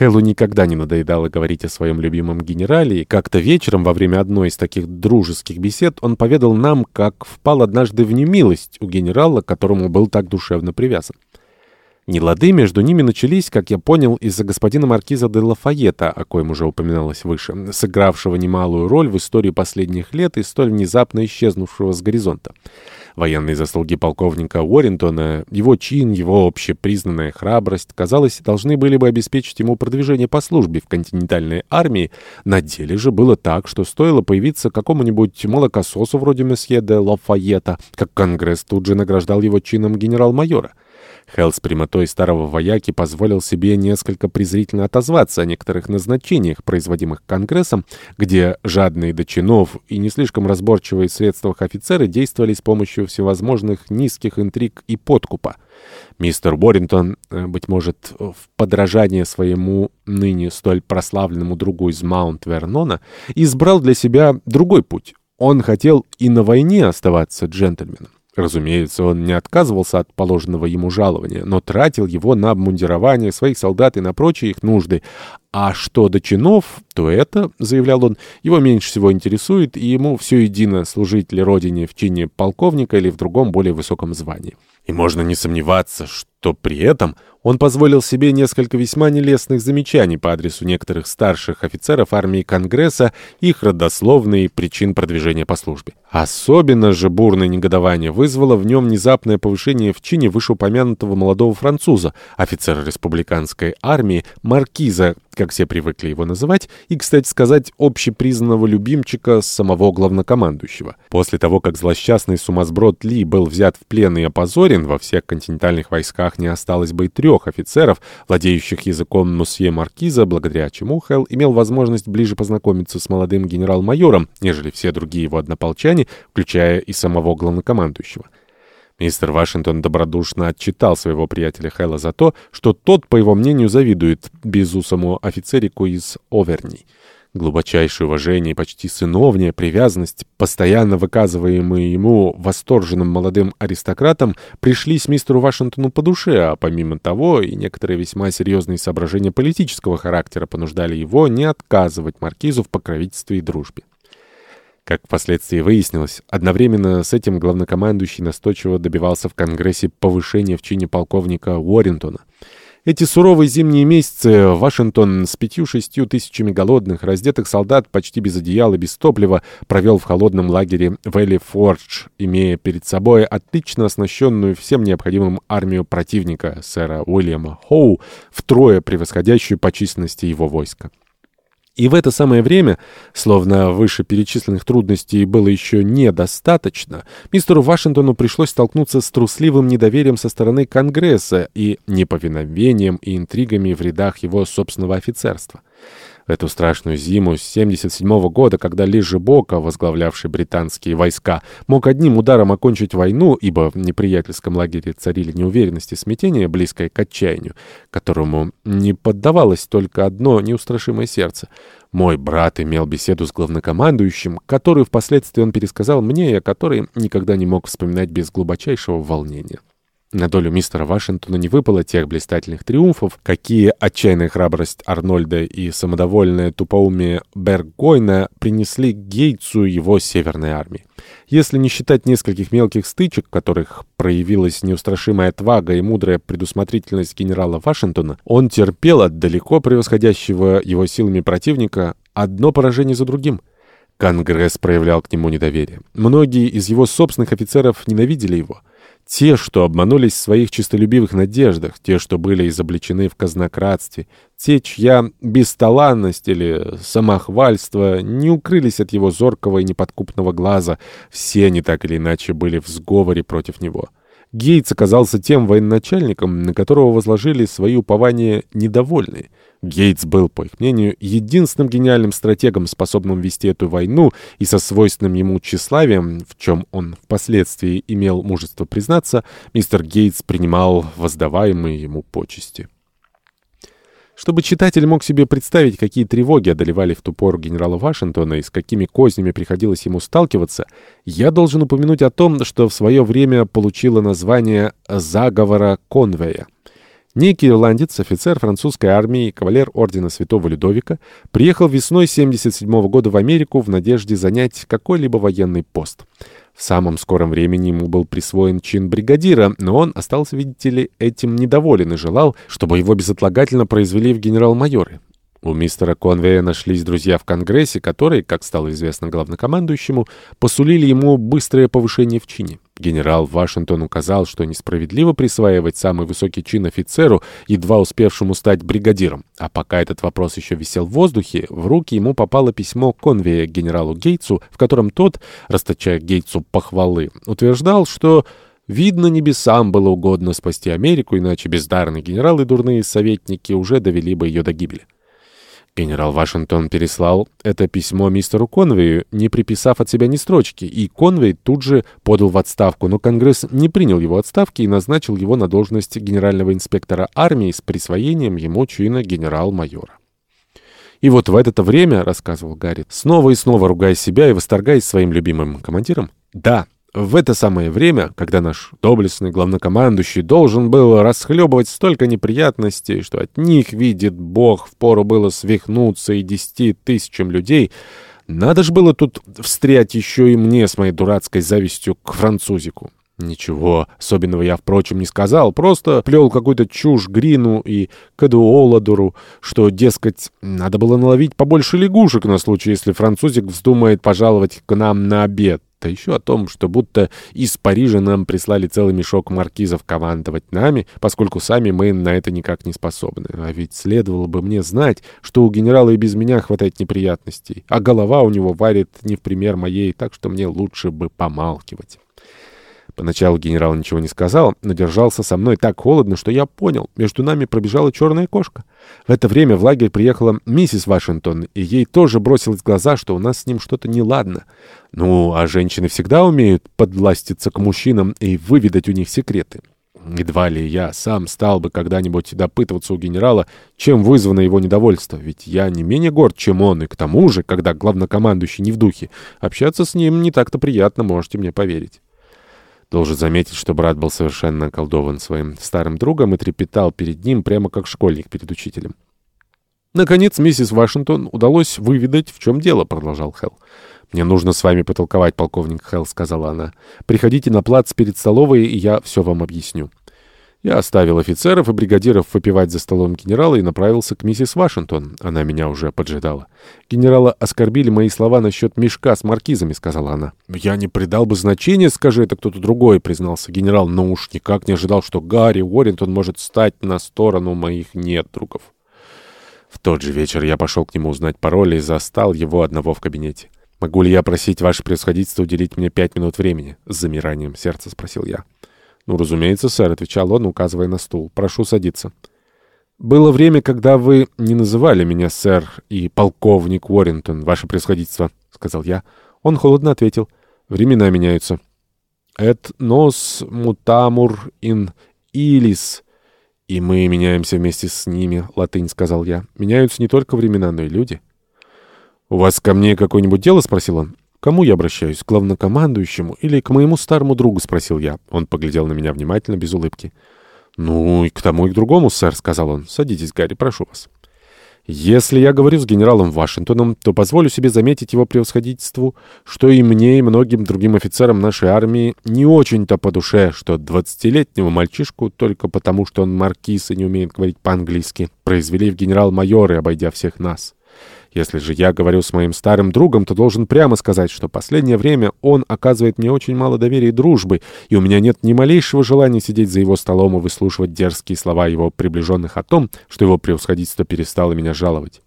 Хэллу никогда не надоедало говорить о своем любимом генерале, и как-то вечером во время одной из таких дружеских бесед он поведал нам, как впал однажды в немилость у генерала, к которому был так душевно привязан. Нелады между ними начались, как я понял, из-за господина маркиза де Лафайета, о коем уже упоминалось выше, сыгравшего немалую роль в истории последних лет и столь внезапно исчезнувшего с горизонта. Военные заслуги полковника Уоррентона, его чин, его общепризнанная храбрость, казалось, должны были бы обеспечить ему продвижение по службе в континентальной армии. На деле же было так, что стоило появиться какому-нибудь молокососу вроде месье де Лафайета, как Конгресс тут же награждал его чином генерал-майора. Хелл с прямотой старого вояки позволил себе несколько презрительно отозваться о некоторых назначениях, производимых Конгрессом, где жадные до чинов и не слишком разборчивые в средствах офицеры действовали с помощью всевозможных низких интриг и подкупа. Мистер Боринтон, э, быть может, в подражание своему ныне столь прославленному другу из Маунт-Вернона, избрал для себя другой путь. Он хотел и на войне оставаться джентльменом. Разумеется, он не отказывался от положенного ему жалования, но тратил его на обмундирование своих солдат и на прочие их нужды. А что до чинов, то это, заявлял он, его меньше всего интересует, и ему все едино, служить ли родине в чине полковника или в другом более высоком звании. И можно не сомневаться, что при этом он позволил себе несколько весьма нелестных замечаний по адресу некоторых старших офицеров армии Конгресса, их родословные причин продвижения по службе. Особенно же бурное негодование вызвало в нем внезапное повышение в чине вышеупомянутого молодого француза, офицера республиканской армии, маркиза, как все привыкли его называть, и, кстати сказать, общепризнанного любимчика самого главнокомандующего. После того, как злосчастный сумасброд Ли был взят в плен и опозорен, во всех континентальных войсках не осталось бы и трех офицеров, владеющих языком мусье Маркиза, благодаря чему Хелл имел возможность ближе познакомиться с молодым генерал-майором, нежели все другие его однополчане, включая и самого главнокомандующего. Мистер Вашингтон добродушно отчитал своего приятеля Хэлла за то, что тот, по его мнению, завидует безусому офицерику из Оверни. Глубочайшее уважение и почти сыновняя привязанность, постоянно выказываемые ему восторженным молодым аристократам, пришлись мистеру Вашингтону по душе, а помимо того и некоторые весьма серьезные соображения политического характера понуждали его не отказывать маркизу в покровительстве и дружбе. Как впоследствии выяснилось, одновременно с этим главнокомандующий настойчиво добивался в Конгрессе повышения в чине полковника Уоррентона. Эти суровые зимние месяцы Вашингтон с пятью-шестью тысячами голодных, раздетых солдат почти без одеяла, без топлива, провел в холодном лагере Вэлли Фордж, имея перед собой отлично оснащенную всем необходимым армию противника, сэра Уильяма Хоу, втрое превосходящую по численности его войска. И в это самое время, словно вышеперечисленных трудностей было еще недостаточно, мистеру Вашингтону пришлось столкнуться с трусливым недоверием со стороны Конгресса и неповиновением и интригами в рядах его собственного офицерства эту страшную зиму с 77 -го года, когда Ли Жибока, возглавлявший британские войска, мог одним ударом окончить войну, ибо в неприятельском лагере царили неуверенность и смятение, близкое к отчаянию, которому не поддавалось только одно неустрашимое сердце. Мой брат имел беседу с главнокомандующим, которую впоследствии он пересказал мне, и о которой никогда не мог вспоминать без глубочайшего волнения. На долю мистера Вашингтона не выпало тех блистательных триумфов, какие отчаянная храбрость Арнольда и самодовольное тупоумие Бергойна принесли Гейтсу его северной армии. Если не считать нескольких мелких стычек, в которых проявилась неустрашимая отвага и мудрая предусмотрительность генерала Вашингтона, он терпел от далеко превосходящего его силами противника одно поражение за другим. Конгресс проявлял к нему недоверие. Многие из его собственных офицеров ненавидели его. Те, что обманулись в своих честолюбивых надеждах, те, что были изобличены в казнократстве, те, чья бесталанность или самохвальство не укрылись от его зоркого и неподкупного глаза, все они так или иначе были в сговоре против него. Гейтс оказался тем военачальником, на которого возложили свои упования недовольные. Гейтс был, по их мнению, единственным гениальным стратегом, способным вести эту войну, и со свойственным ему тщеславием, в чем он впоследствии имел мужество признаться, мистер Гейтс принимал воздаваемые ему почести. Чтобы читатель мог себе представить, какие тревоги одолевали в ту пору генерала Вашингтона и с какими кознями приходилось ему сталкиваться, я должен упомянуть о том, что в свое время получило название «заговора Конвея». Некий ирландец, офицер французской армии, кавалер ордена Святого Людовика, приехал весной 77 года в Америку в надежде занять какой-либо военный пост. В самом скором времени ему был присвоен чин бригадира, но он остался, видите ли, этим недоволен и желал, чтобы его безотлагательно произвели в генерал-майоры. У мистера Конвея нашлись друзья в Конгрессе, которые, как стало известно главнокомандующему, посулили ему быстрое повышение в чине. Генерал Вашингтон указал, что несправедливо присваивать самый высокий чин офицеру, едва успевшему стать бригадиром. А пока этот вопрос еще висел в воздухе, в руки ему попало письмо Конвея генералу Гейтсу, в котором тот, расточая Гейтсу похвалы, утверждал, что... Видно, небесам было угодно спасти Америку, иначе бездарные генералы и дурные советники уже довели бы ее до гибели. Генерал Вашингтон переслал это письмо мистеру Конвею, не приписав от себя ни строчки, и Конвей тут же подал в отставку, но Конгресс не принял его отставки и назначил его на должность генерального инспектора армии с присвоением ему чина генерал-майора. И вот в это время, рассказывал Гарри, снова и снова ругая себя и восторгаясь своим любимым командиром, да, в это самое время, когда наш доблестный главнокомандующий должен был расхлебывать столько неприятностей, что от них, видит Бог, впору было свихнуться и десяти тысячам людей, надо же было тут встрять еще и мне с моей дурацкой завистью к французику. Ничего особенного я, впрочем, не сказал, просто плел какую-то чушь Грину и Кадуоладору, что, дескать, надо было наловить побольше лягушек на случай, если французик вздумает пожаловать к нам на обед да еще о том, что будто из Парижа нам прислали целый мешок маркизов командовать нами, поскольку сами мы на это никак не способны. А ведь следовало бы мне знать, что у генерала и без меня хватает неприятностей, а голова у него варит не в пример моей, так что мне лучше бы помалкивать. Поначалу генерал ничего не сказал, но держался со мной так холодно, что я понял, между нами пробежала черная кошка. В это время в лагерь приехала миссис Вашингтон, и ей тоже бросилось в глаза, что у нас с ним что-то неладно. Ну, а женщины всегда умеют подластиться к мужчинам и выведать у них секреты. Едва ли я сам стал бы когда-нибудь допытываться у генерала, чем вызвано его недовольство, ведь я не менее горд, чем он, и к тому же, когда главнокомандующий не в духе, общаться с ним не так-то приятно, можете мне поверить. Должен заметить, что брат был совершенно околдован своим старым другом и трепетал перед ним, прямо как школьник перед учителем. «Наконец, миссис Вашингтон удалось выведать, в чем дело», — продолжал Хелл. «Мне нужно с вами потолковать, полковник Хелл», — сказала она. «Приходите на плац перед столовой, и я все вам объясню». Я оставил офицеров и бригадиров выпивать за столом генерала и направился к миссис Вашингтон. Она меня уже поджидала. «Генерала оскорбили мои слова насчет мешка с маркизами», — сказала она. «Я не придал бы значения, скажи это кто-то другой», — признался генерал, но уж никак не ожидал, что Гарри Уоррентон может стать на сторону моих недругов. В тот же вечер я пошел к нему узнать пароль и застал его одного в кабинете. «Могу ли я просить ваше превосходительство уделить мне пять минут времени?» — с замиранием сердца спросил я. «Ну, разумеется, сэр», — отвечал он, указывая на стул. «Прошу садиться». «Было время, когда вы не называли меня сэр и полковник Уоррингтон, ваше превосходительство», — сказал я. Он холодно ответил. «Времена меняются». «Эт нос мутамур ин илис». «И мы меняемся вместе с ними», — латынь сказал я. «Меняются не только времена, но и люди». «У вас ко мне какое-нибудь дело?» — спросил он кому я обращаюсь? К главнокомандующему или к моему старому другу?» — спросил я. Он поглядел на меня внимательно, без улыбки. «Ну, и к тому, и к другому, сэр», — сказал он. «Садитесь, Гарри, прошу вас». «Если я говорю с генералом Вашингтоном, то позволю себе заметить его превосходительству, что и мне, и многим другим офицерам нашей армии не очень-то по душе, что двадцатилетнего мальчишку, только потому что он маркиз и не умеет говорить по-английски, произвели в генерал-майоры, обойдя всех нас». Если же я говорю с моим старым другом, то должен прямо сказать, что последнее время он оказывает мне очень мало доверия и дружбы, и у меня нет ни малейшего желания сидеть за его столом и выслушивать дерзкие слова его приближенных о том, что его превосходительство перестало меня жаловать.